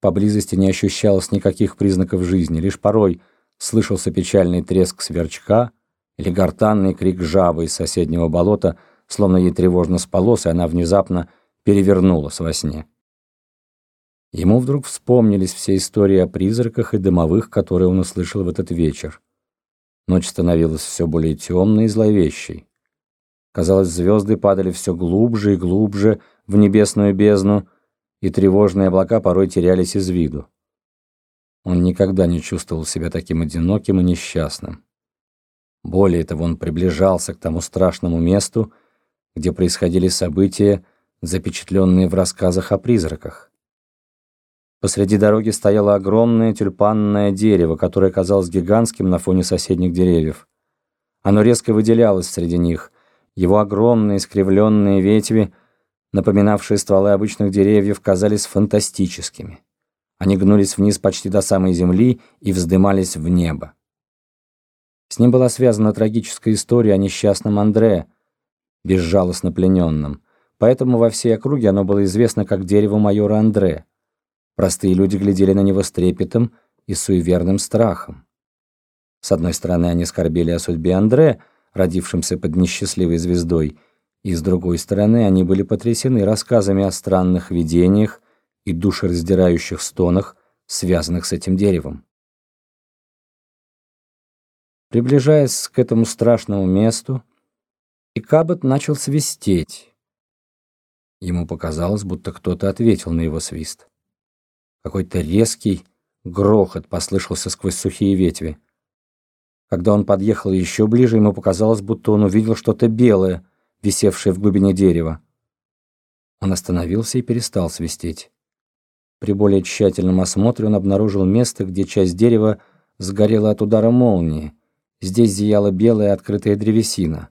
Поблизости не ощущалось никаких признаков жизни, лишь порой слышался печальный треск сверчка или гортанный крик жабы из соседнего болота, словно ей тревожно спалось, и она внезапно перевернулась во сне. Ему вдруг вспомнились все истории о призраках и дымовых, которые он услышал в этот вечер. Ночь становилась все более темной и зловещей. Казалось, звезды падали все глубже и глубже в небесную бездну, и тревожные облака порой терялись из виду. Он никогда не чувствовал себя таким одиноким и несчастным. Более того, он приближался к тому страшному месту, где происходили события, запечатленные в рассказах о призраках. Посреди дороги стояло огромное тюльпанное дерево, которое казалось гигантским на фоне соседних деревьев. Оно резко выделялось среди них. Его огромные искривленные ветви, напоминавшие стволы обычных деревьев, казались фантастическими. Они гнулись вниз почти до самой земли и вздымались в небо. С ним была связана трагическая история о несчастном Андре, безжалостно плененном. Поэтому во всей округе оно было известно как дерево майора Андре. Простые люди глядели на него с трепетом и суеверным страхом. С одной стороны, они скорбели о судьбе Андре, родившемся под несчастливой звездой, и с другой стороны, они были потрясены рассказами о странных видениях и душераздирающих стонах, связанных с этим деревом. Приближаясь к этому страшному месту, Икабот начал свистеть. Ему показалось, будто кто-то ответил на его свист. Какой-то резкий грохот послышался сквозь сухие ветви. Когда он подъехал еще ближе, ему показалось, будто он увидел что-то белое, висевшее в глубине дерева. Он остановился и перестал свистеть. При более тщательном осмотре он обнаружил место, где часть дерева сгорела от удара молнии. Здесь зияла белая открытая древесина.